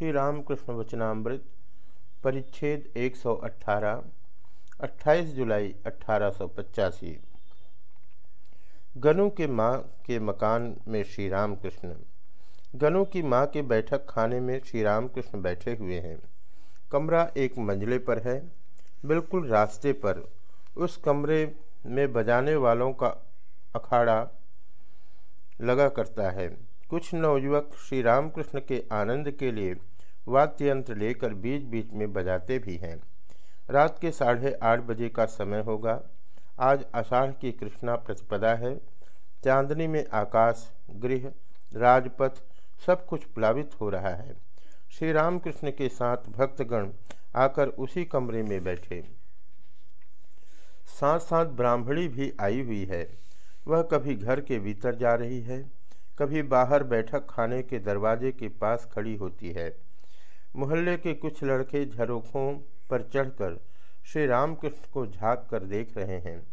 श्री रामकृष्ण वचनामृत, परिच्छेद 118 28 जुलाई अट्ठारह गनु के माँ के मकान में श्री रामकृष्ण गनु की माँ के बैठक खाने में श्री रामकृष्ण बैठे हुए हैं। कमरा एक मंजिले पर है, बिल्कुल रास्ते पर। उस कमरे में बजाने वालों का अखाड़ा लगा करता है। कुछ नवयुवक श्री रामकृष्ण के आनंद के लिए वाद्य यंत्र लेकर बीच बीच में बजाते भी हैं। रात के साढ़े आठ बजे का समय होगा। आज आषाढ़ की कृष्णा प्रतिपदा है। चांदनी में आकाश, गृह, राजपथ सब कुछ प्लावित हो रहा है। श्री रामकृष्ण के साथ भक्तगण आकर उसी कमरे में बैठे। साथ साथ ब्राह्मणी भी आई हुई है। वह कभी घर के भीतर जा रही है। कभी बाहर बैठक खाने के दरवाजे के पास खड़ी होती है। मोहल्ले के कुछ लड़के झरोखों पर चढ़कर श्री रामकृष्ण को झाँक कर देख रहे हैं।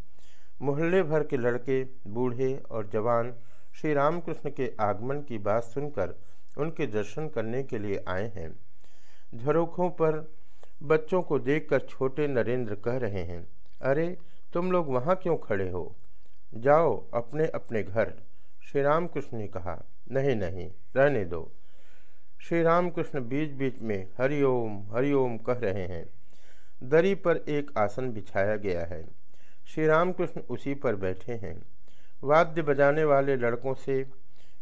मोहल्ले भर के लड़के, बूढ़े और जवान श्री रामकृष्ण के आगमन की बात सुनकर उनके दर्शन करने के लिए आए हैं। झरोखों पर बच्चों को देखकर छोटे नरेंद्र कह रहे हैं, अरे, तुम लोग वहाँ क्यों खड़े हो? जाओ अपने अपने घर। श्री रामकृष्ण ने कहा, नहीं नहीं, रहने दो। श्री रामकृष्ण बीच बीच में हरिओम हरिओम कह रहे हैं। दरी पर एक आसन बिछाया गया है। श्री रामकृष्ण उसी पर बैठे हैं। वाद्य बजाने वाले लड़कों से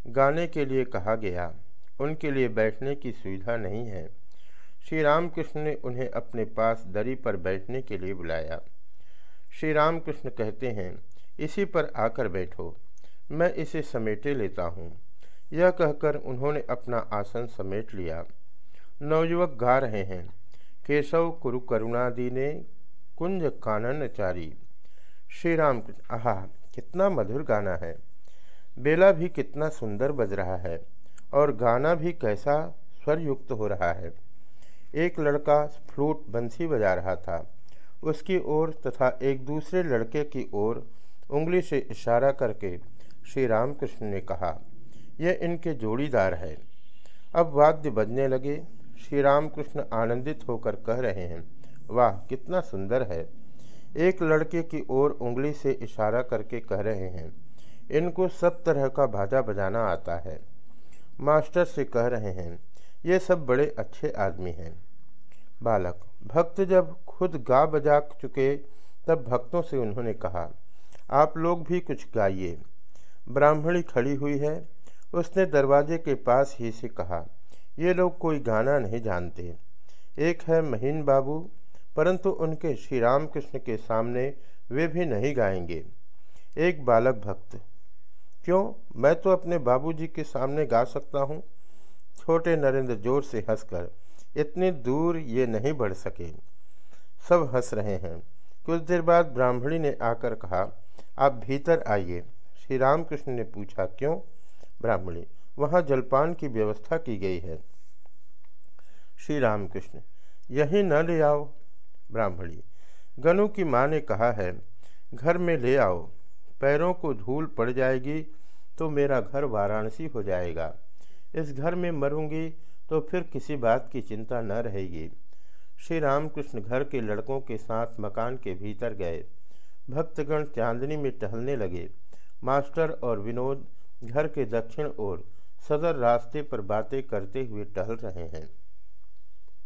गाने के लिए कहा गया, उनके लिए बैठने की सुविधा नहीं है। श्री रामकृष्ण ने उन्हें अपने पास दरी पर बैठने के लिए बुलाया। श्री रामकृष्ण कहते हैं, इसी पर आकर बैठो। मैं इसे समेटे लेता हूँ। यह कहकर उन्होंने अपना आसन समेट लिया। नवयुवक गा रहे हैं। केशव कुरु करुणादि ने कुंज काननचारी श्री राम आहा, कितना मधुर गाना है। बेला भी कितना सुंदर बज रहा है और गाना भी कैसा स्वरयुक्त हो रहा है। एक लड़का फ्लूट बंसी बजा रहा था। उसकी ओर तथा एक दूसरे लड़के की ओर उंगली से इशारा करके श्री रामकृष्ण ने कहा, यह इनके जोड़ीदार है। अब वाद्य बजने लगे। श्री रामकृष्ण आनंदित होकर कह रहे हैं, वाह, कितना सुंदर है। एक लड़के की ओर उंगली से इशारा करके कह रहे हैं, इनको सब तरह का भाजा बजाना आता है। मास्टर से कह रहे हैं, ये सब बड़े अच्छे आदमी हैं। बालक, भक्त जब खुद गा बजा चुके, तब भक्तों से उन्होंने कहा, आप लोग भी कुछ गाइए ब्राह्मणी खड़ी हुई है। उसने दरवाजे के पास ही से कहा, ये लोग कोई गाना नहीं जानते। एक है महीन बाबू, परंतु उनके श्री राम कृष्ण के सामने वे भी नहीं गाएँगे। एक बालक भक्त। क्यों? मैं तो अपने बाबूजी के सामने गा सकता हूँ। छोटे नरेंद्र ज़ोर से हंसकर, इतनी दूर ये नहीं बढ़ सके। सब हंस रहे हैं। कुछ देर बाद ब्राह्मणी ने आकर कहा, आप भीतर आइए। श्री रामकृष्ण ने पूछा, क्यों ब्राह्मणी? वहाँ जलपान की व्यवस्था की गई है। श्री रामकृष्ण यही न ले आओ। ब्राह्मणी, गनु की माँ ने कहा है, घर में ले आओ। पैरों को धूल पड़ जाएगी तो मेरा घर वाराणसी हो जाएगा। इस घर में मरूँगी तो फिर किसी बात की चिंता न रहेगी। श्री रामकृष्ण घर के लड़कों के साथ मकान के भीतर गए। भक्तगण चांदनी में टहलने लगे। मास्टर और विनोद घर के दक्षिण ओर सदर रास्ते पर बातें करते हुए टहल रहे हैं।